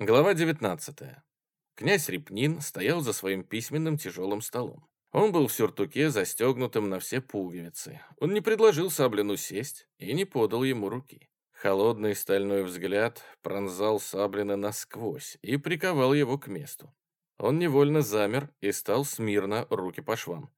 Глава 19. Князь Репнин стоял за своим письменным тяжелым столом. Он был в сюртуке, застегнутым на все пуговицы. Он не предложил Саблину сесть и не подал ему руки. Холодный стальной взгляд пронзал Саблина насквозь и приковал его к месту. Он невольно замер и стал смирно руки по швам.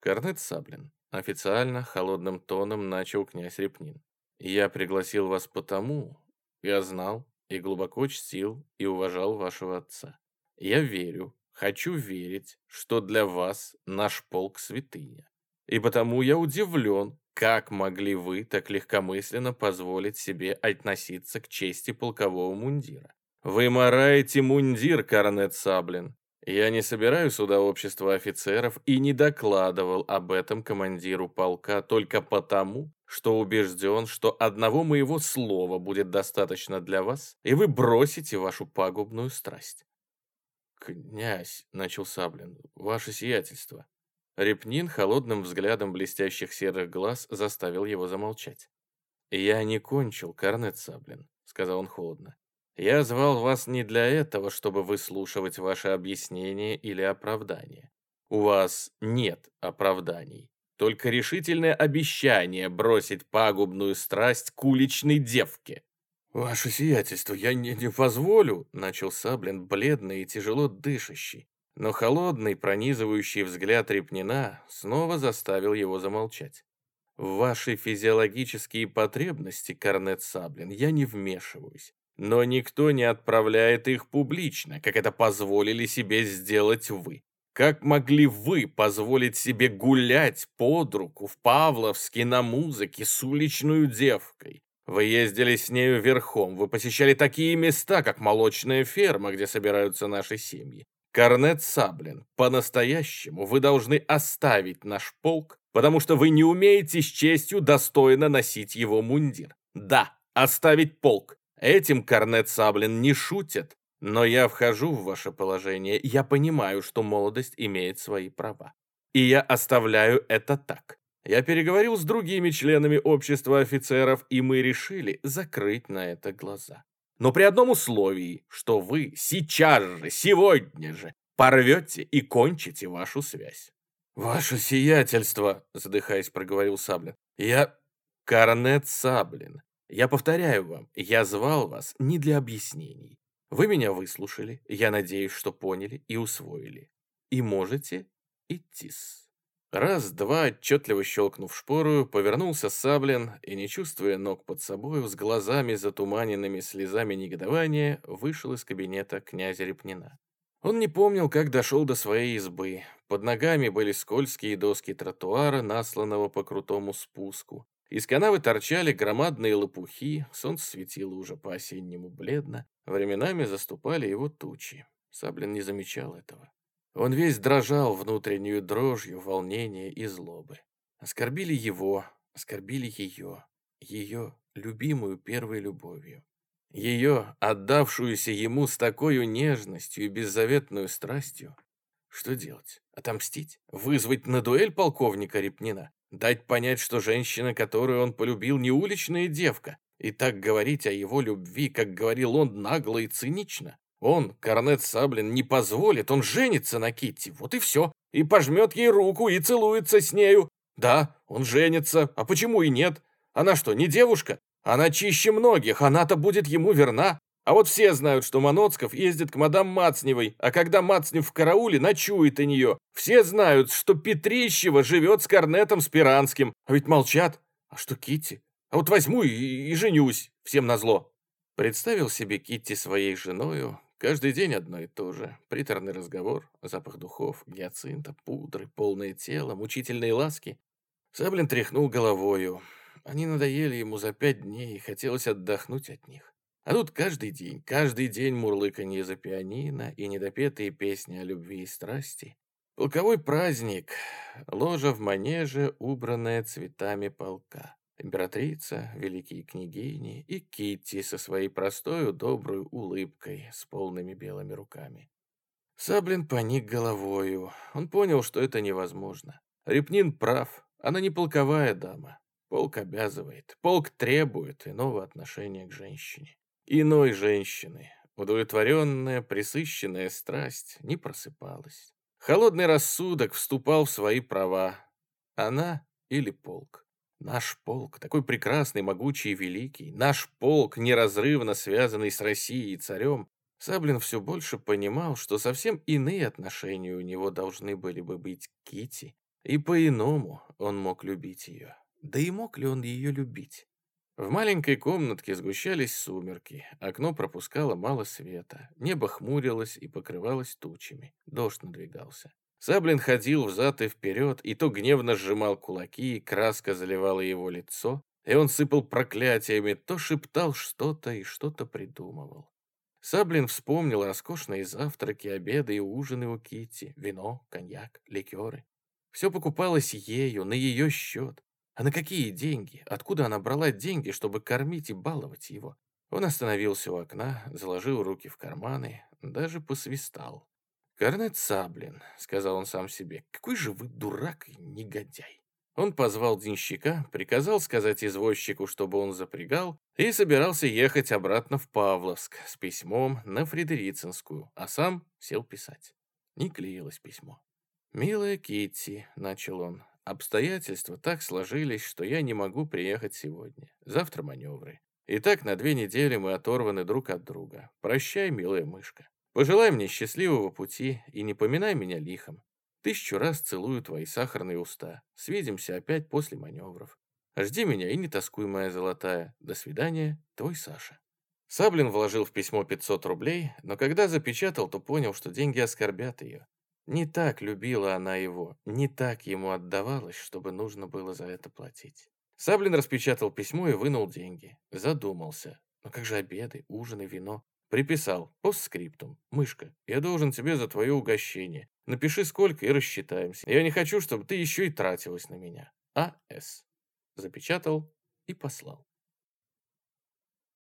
Корнет Саблин. Официально, холодным тоном начал князь Репнин. «Я пригласил вас потому, я знал, и глубоко чтил и уважал вашего отца. Я верю, хочу верить, что для вас наш полк святыня. И потому я удивлен, как могли вы так легкомысленно позволить себе относиться к чести полкового мундира. Вы мораете мундир, Корнет Саблин. Я не собираю сюда общество офицеров и не докладывал об этом командиру полка только потому, что убежден, что одного моего слова будет достаточно для вас, и вы бросите вашу пагубную страсть. «Князь», — начал Саблин, — «ваше сиятельство». Репнин холодным взглядом блестящих серых глаз заставил его замолчать. «Я не кончил, Корнет Саблин», — сказал он холодно. «Я звал вас не для этого, чтобы выслушивать ваши объяснения или оправдания. У вас нет оправданий. Только решительное обещание бросить пагубную страсть к уличной девке. «Ваше сиятельство, я не, не позволю», — начал Саблин, бледный и тяжело дышащий. Но холодный, пронизывающий взгляд Репнина снова заставил его замолчать. «В ваши физиологические потребности, Корнет Саблин, я не вмешиваюсь. Но никто не отправляет их публично, как это позволили себе сделать вы. Как могли вы позволить себе гулять под руку в Павловске на музыке с уличной девкой? Вы ездили с нею верхом, вы посещали такие места, как молочная ферма, где собираются наши семьи. Корнет Саблин, по-настоящему вы должны оставить наш полк, потому что вы не умеете с честью достойно носить его мундир. Да, оставить полк. Этим Корнет Саблин не шутит. Но я вхожу в ваше положение, я понимаю, что молодость имеет свои права. И я оставляю это так. Я переговорил с другими членами общества офицеров, и мы решили закрыть на это глаза. Но при одном условии, что вы сейчас же, сегодня же, порвете и кончите вашу связь. «Ваше сиятельство», — задыхаясь, проговорил Саблин, — «я Корнет Саблин. Я повторяю вам, я звал вас не для объяснений. Вы меня выслушали, я надеюсь, что поняли и усвоили. И можете идти-с. Раз-два, отчетливо щелкнув шпору, повернулся Саблин и, не чувствуя ног под собою, с глазами затуманенными слезами негодования, вышел из кабинета князя Репнина. Он не помнил, как дошел до своей избы. Под ногами были скользкие доски тротуара, насланного по крутому спуску. Из канавы торчали громадные лопухи, солнце светило уже по-осеннему бледно, временами заступали его тучи. Саблин не замечал этого. Он весь дрожал внутреннюю дрожью, волнения и злобы. Оскорбили его, оскорбили ее, ее любимую первой любовью. Ее, отдавшуюся ему с такой нежностью и беззаветную страстью. Что делать? Отомстить? Вызвать на дуэль полковника Репнина? Дать понять, что женщина, которую он полюбил, не уличная девка, и так говорить о его любви, как говорил он, нагло и цинично. Он, Корнет Саблин, не позволит, он женится на Китти, вот и все. И пожмет ей руку, и целуется с нею. Да, он женится, а почему и нет? Она что, не девушка? Она чище многих, она-то будет ему верна. А вот все знают, что Маноцков ездит к мадам Мацневой, а когда Мацнев в карауле, ночует у нее. Все знают, что Петрищева живет с Корнетом Спиранским, а ведь молчат. А что Китти? А вот возьму и, и женюсь, всем назло. Представил себе Китти своей женою, каждый день одно и то же. Приторный разговор, запах духов, гиацинта, пудры, полное тело, мучительные ласки. Саблин тряхнул головою. Они надоели ему за пять дней, и хотелось отдохнуть от них. А тут каждый день, каждый день мурлыканье за пианино и недопетые песни о любви и страсти. Полковой праздник, ложа в манеже, убранная цветами полка. Императрица, великие княгини и Китти со своей простой, доброй улыбкой с полными белыми руками. Саблин поник головою. Он понял, что это невозможно. Репнин прав, она не полковая дама. Полк обязывает, полк требует иного отношения к женщине. Иной женщины, Удовлетворенная, присыщенная страсть не просыпалась. Холодный рассудок вступал в свои права. Она или полк. Наш полк, такой прекрасный, могучий и великий, наш полк, неразрывно связанный с Россией и царем, Саблин все больше понимал, что совсем иные отношения у него должны были бы быть к Кити, и по-иному он мог любить ее. Да и мог ли он ее любить? В маленькой комнатке сгущались сумерки, окно пропускало мало света, небо хмурилось и покрывалось тучами, дождь надвигался. Саблин ходил взад и вперед, и то гневно сжимал кулаки, краска заливала его лицо, и он сыпал проклятиями, то шептал что-то и что-то придумывал. Саблин вспомнил роскошные завтраки, обеды и ужины у Кити, вино, коньяк, ликеры. Все покупалось ею, на ее счет. А на какие деньги? Откуда она брала деньги, чтобы кормить и баловать его? Он остановился у окна, заложил руки в карманы, даже посвистал. «Корнет Саблин», — сказал он сам себе, — «какой же вы дурак и негодяй». Он позвал денщика, приказал сказать извозчику, чтобы он запрягал, и собирался ехать обратно в Павловск с письмом на Фредерицинскую, а сам сел писать. Не клеилось письмо. «Милая Китти», — начал он, — «обстоятельства так сложились, что я не могу приехать сегодня. Завтра маневры. И так на две недели мы оторваны друг от друга. Прощай, милая мышка. Пожелай мне счастливого пути и не поминай меня лихом. Тысячу раз целую твои сахарные уста. Свидимся опять после маневров. Жди меня и не тоскуй, моя золотая. До свидания, твой Саша. Саблин вложил в письмо 500 рублей, но когда запечатал, то понял, что деньги оскорбят ее. Не так любила она его, не так ему отдавалась, чтобы нужно было за это платить. Саблин распечатал письмо и вынул деньги. Задумался. Но как же обеды, ужины, вино? Приписал. Постскриптум. Мышка, я должен тебе за твое угощение. Напиши сколько и рассчитаемся. Я не хочу, чтобы ты еще и тратилась на меня. А.С. Запечатал и послал.